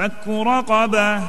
فك رقبة.